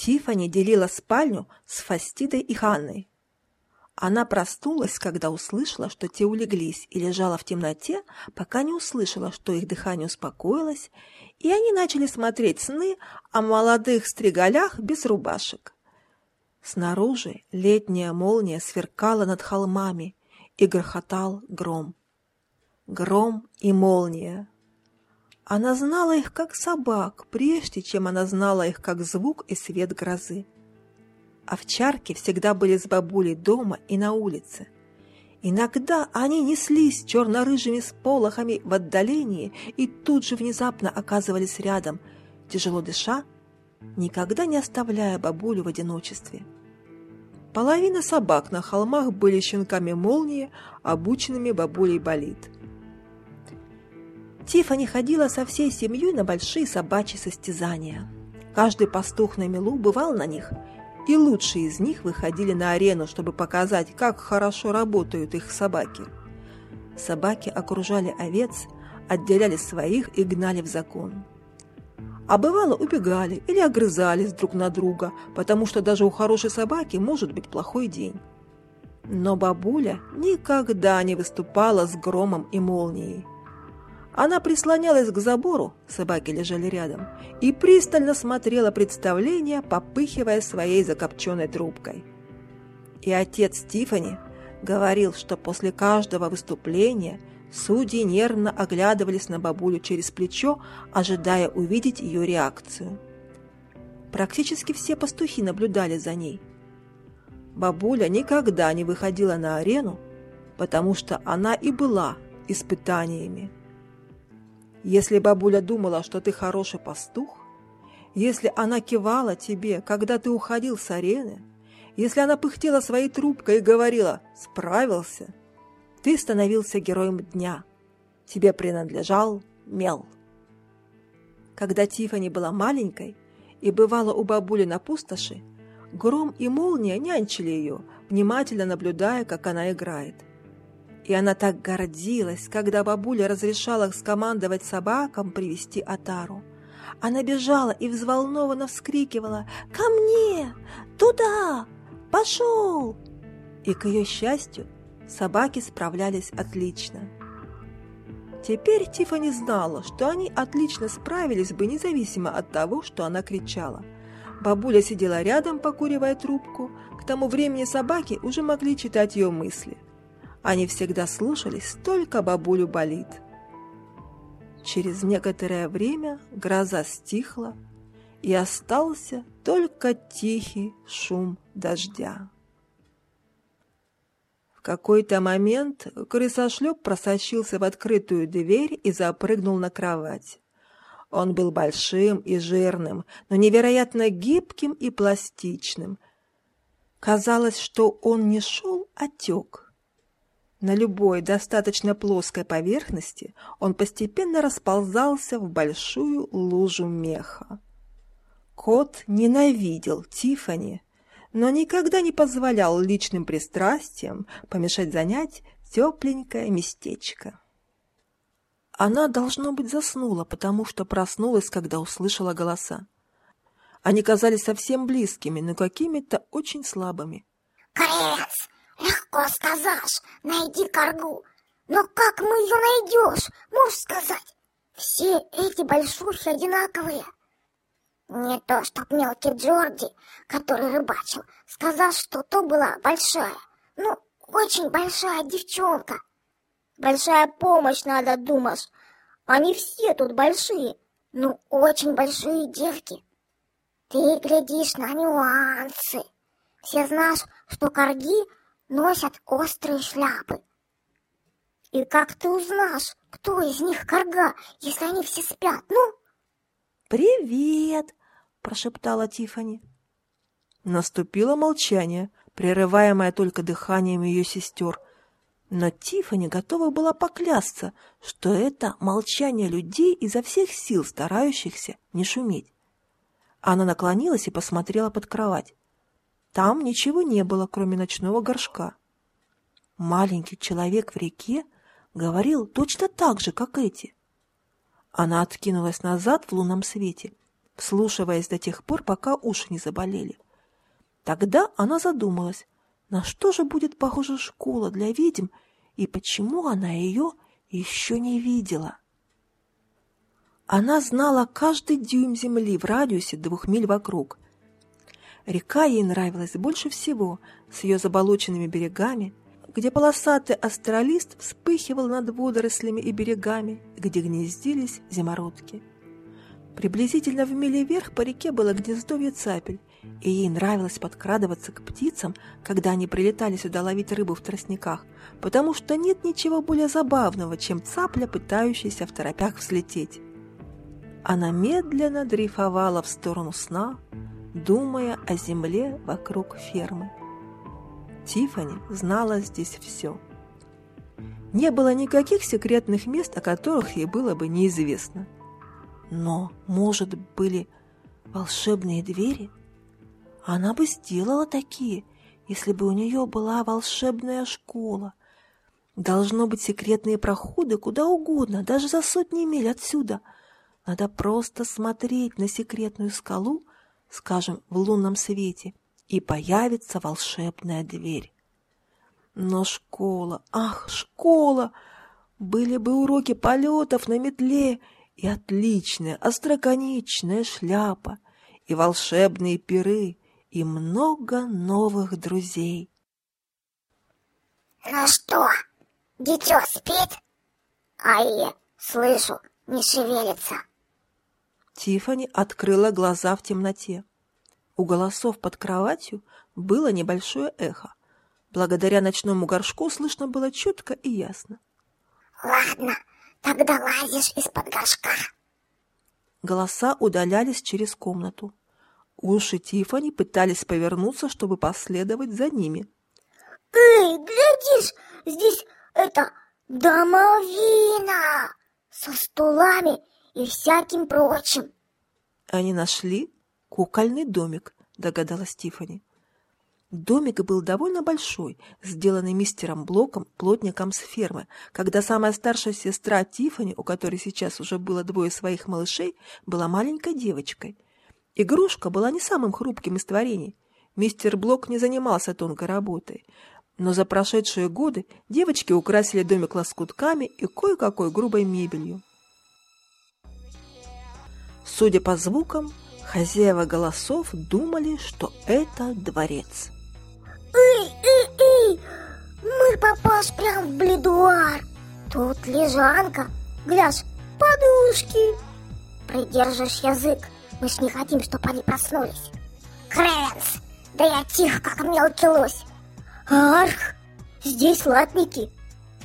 Тифани делила спальню с Фастидой и Ханной. Она проснулась, когда услышала, что те улеглись, и лежала в темноте, пока не услышала, что их дыхание успокоилось, и они начали смотреть сны о молодых стригалях без рубашек. Снаружи летняя молния сверкала над холмами, и грохотал гром. Гром и молния. Она знала их как собак, прежде чем она знала их как звук и свет грозы. Овчарки всегда были с бабулей дома и на улице. Иногда они неслись черно-рыжими сполохами в отдалении и тут же внезапно оказывались рядом, тяжело дыша, никогда не оставляя бабулю в одиночестве. Половина собак на холмах были щенками молнии, обученными бабулей болит. Тифани ходила со всей семьей на большие собачьи состязания. Каждый пастух на мелу бывал на них, и лучшие из них выходили на арену, чтобы показать, как хорошо работают их собаки. Собаки окружали овец, отделяли своих и гнали в закон. А бывало убегали или огрызались друг на друга, потому что даже у хорошей собаки может быть плохой день. Но бабуля никогда не выступала с громом и молнией. Она прислонялась к забору, собаки лежали рядом, и пристально смотрела представление, попыхивая своей закопченной трубкой. И отец Тифани говорил, что после каждого выступления судьи нервно оглядывались на бабулю через плечо, ожидая увидеть ее реакцию. Практически все пастухи наблюдали за ней. Бабуля никогда не выходила на арену, потому что она и была испытаниями. Если бабуля думала, что ты хороший пастух, если она кивала тебе, когда ты уходил с арены, если она пыхтела своей трубкой и говорила «справился», ты становился героем дня. Тебе принадлежал мел. Когда Тифани была маленькой и бывала у бабули на пустоши, гром и молния нянчили ее, внимательно наблюдая, как она играет. И она так гордилась, когда бабуля разрешала скомандовать собакам привести Атару. Она бежала и взволнованно вскрикивала «Ко мне! Туда! Пошел!» И, к ее счастью, собаки справлялись отлично. Теперь Тифани знала, что они отлично справились бы, независимо от того, что она кричала. Бабуля сидела рядом, покуривая трубку. К тому времени собаки уже могли читать ее мысли – они всегда слушались, только бабулю болит. Через некоторое время гроза стихла, и остался только тихий шум дождя. В какой-то момент крысошлеп просочился в открытую дверь и запрыгнул на кровать. Он был большим и жирным, но невероятно гибким и пластичным. Казалось, что он не шел, а тек. На любой достаточно плоской поверхности он постепенно расползался в большую лужу меха. Кот ненавидел Тифани, но никогда не позволял личным пристрастиям помешать занять тепленькое местечко. Она, должно быть, заснула, потому что проснулась, когда услышала голоса. Они казались совсем близкими, но какими-то очень слабыми. «Крец! Легко сказать, найди коргу. Но как мы ее найдешь, можешь сказать? Все эти большухи одинаковые. Не то, чтоб мелкий Джорди, который рыбачил, сказал, что то была большая, ну, очень большая девчонка. Большая помощь надо, думаешь. Они все тут большие, ну, очень большие девки. Ты глядишь на нюансы. Все знаешь, что корги носят острые шляпы. И как ты узнаешь, кто из них карга, если они все спят, ну? «Привет!» – прошептала Тифани. Наступило молчание, прерываемое только дыханием ее сестер. Но Тифани готова была поклясться, что это молчание людей изо всех сил, старающихся не шуметь. Она наклонилась и посмотрела под кровать. Там ничего не было, кроме ночного горшка. Маленький человек в реке говорил точно так же, как эти. Она откинулась назад в лунном свете вслушиваясь до тех пор, пока уши не заболели. Тогда она задумалась, на что же будет похожа школа для ведьм и почему она ее еще не видела. Она знала каждый дюйм земли в радиусе двух миль вокруг. Река ей нравилась больше всего, с ее заболоченными берегами, где полосатый астролист вспыхивал над водорослями и берегами, где гнездились зимородки. Приблизительно в миле вверх по реке было гнездовье цапель, и ей нравилось подкрадываться к птицам, когда они прилетали сюда ловить рыбу в тростниках, потому что нет ничего более забавного, чем цапля, пытающаяся в торопях взлететь. Она медленно дрейфовала в сторону сна, думая о земле вокруг фермы. Тифани знала здесь все. Не было никаких секретных мест, о которых ей было бы неизвестно. Но, может, были волшебные двери? Она бы сделала такие, если бы у нее была волшебная школа. Должно быть секретные проходы куда угодно, даже за сотни миль отсюда — надо просто смотреть на секретную скалу, скажем, в лунном свете, и появится волшебная дверь. Но школа, ах, школа! Были бы уроки полетов на метле и отличная остроконечная шляпа, и волшебные пиры, и много новых друзей. Ну что, дитё спит? А я слышу, не шевелится. Тифани открыла глаза в темноте. У голосов под кроватью было небольшое эхо. Благодаря ночному горшку слышно было четко и ясно. «Ладно, тогда лазишь из-под горшка». Голоса удалялись через комнату. Уши Тифани пытались повернуться, чтобы последовать за ними. «Эй, глядишь, здесь это домовина со стулами и всяким прочим. Они нашли кукольный домик, догадалась Тифани. Домик был довольно большой, сделанный мистером Блоком, плотником с фермы, когда самая старшая сестра Тифани, у которой сейчас уже было двое своих малышей, была маленькой девочкой. Игрушка была не самым хрупким из творений. Мистер Блок не занимался тонкой работой. Но за прошедшие годы девочки украсили домик лоскутками и кое-какой грубой мебелью. Судя по звукам, хозяева голосов думали, что это дворец. Эй, эй, эй! Мы попасть прям в бледуар. Тут лежанка, гляж, подушки. Придержишь язык, мы ж не хотим, чтобы они проснулись. Крэнс, да я тихо, как мелкий лось. Арх, здесь латники.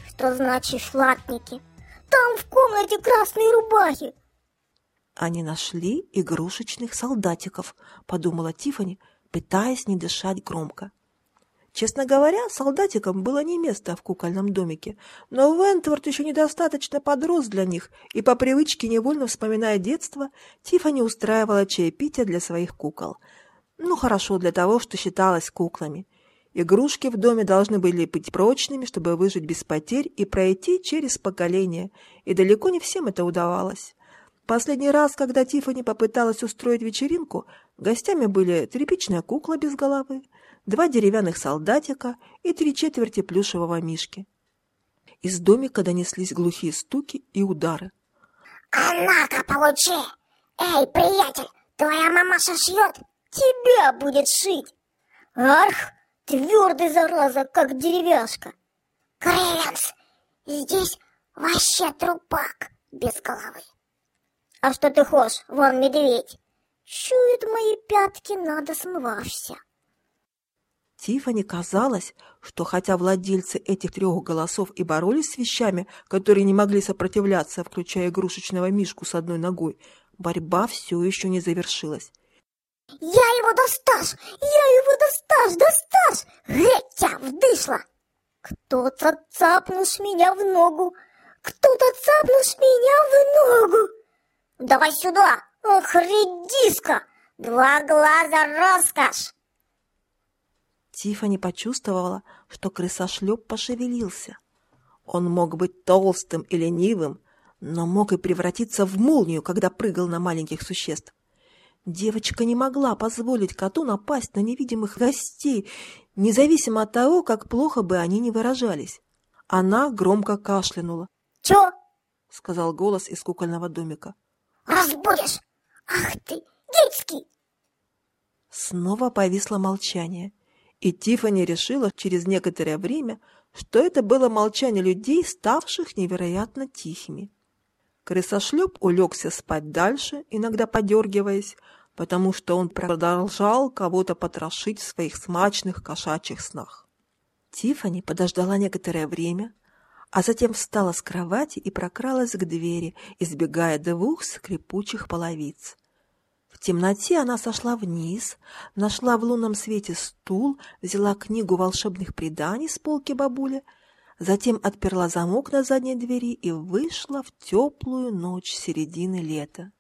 Что значит латники? Там в комнате красные рубахи. Они нашли игрушечных солдатиков, подумала Тифани, пытаясь не дышать громко. Честно говоря, солдатикам было не место в кукольном домике, но Вентворд еще недостаточно подрос для них, и по привычке, невольно вспоминая детство, Тифани устраивала чаепитие для своих кукол. Ну, хорошо для того, что считалось куклами. Игрушки в доме должны были быть прочными, чтобы выжить без потерь и пройти через поколения, и далеко не всем это удавалось. Последний раз, когда Тиффани попыталась устроить вечеринку, гостями были тряпичная кукла без головы, два деревянных солдатика и три четверти плюшевого мишки. Из домика донеслись глухие стуки и удары. «А получи! Эй, приятель, твоя мамаша шьет, тебя будет шить! Арх, твердый зараза, как деревяшка! Крэнс, здесь вообще трупак без головы!» А что ты хочешь? Вон медведь. Чует мои пятки, надо смывашься. Тифани казалось, что хотя владельцы этих трех голосов и боролись с вещами, которые не могли сопротивляться, включая игрушечного мишку с одной ногой, борьба все еще не завершилась. «Я его досташь! Я его досташь! Досташь! Гетя, вдышла! Кто-то цапнешь меня в ногу! Кто-то цапнешь меня в ногу!» Давай сюда! Ох, редиска! Два глаза роскошь!» Тифани почувствовала, что крысошлеп пошевелился. Он мог быть толстым и ленивым, но мог и превратиться в молнию, когда прыгал на маленьких существ. Девочка не могла позволить коту напасть на невидимых гостей, независимо от того, как плохо бы они ни выражались. Она громко кашлянула. «Чё?» — сказал голос из кукольного домика. «Разбудишь! Ах ты, детский!» Снова повисло молчание, и Тиффани решила через некоторое время, что это было молчание людей, ставших невероятно тихими. Крысошлеп улегся спать дальше, иногда подергиваясь, потому что он продолжал кого-то потрошить в своих смачных кошачьих снах. Тифани подождала некоторое время, а затем встала с кровати и прокралась к двери, избегая двух скрипучих половиц. В темноте она сошла вниз, нашла в лунном свете стул, взяла книгу волшебных преданий с полки бабули, затем отперла замок на задней двери и вышла в теплую ночь середины лета.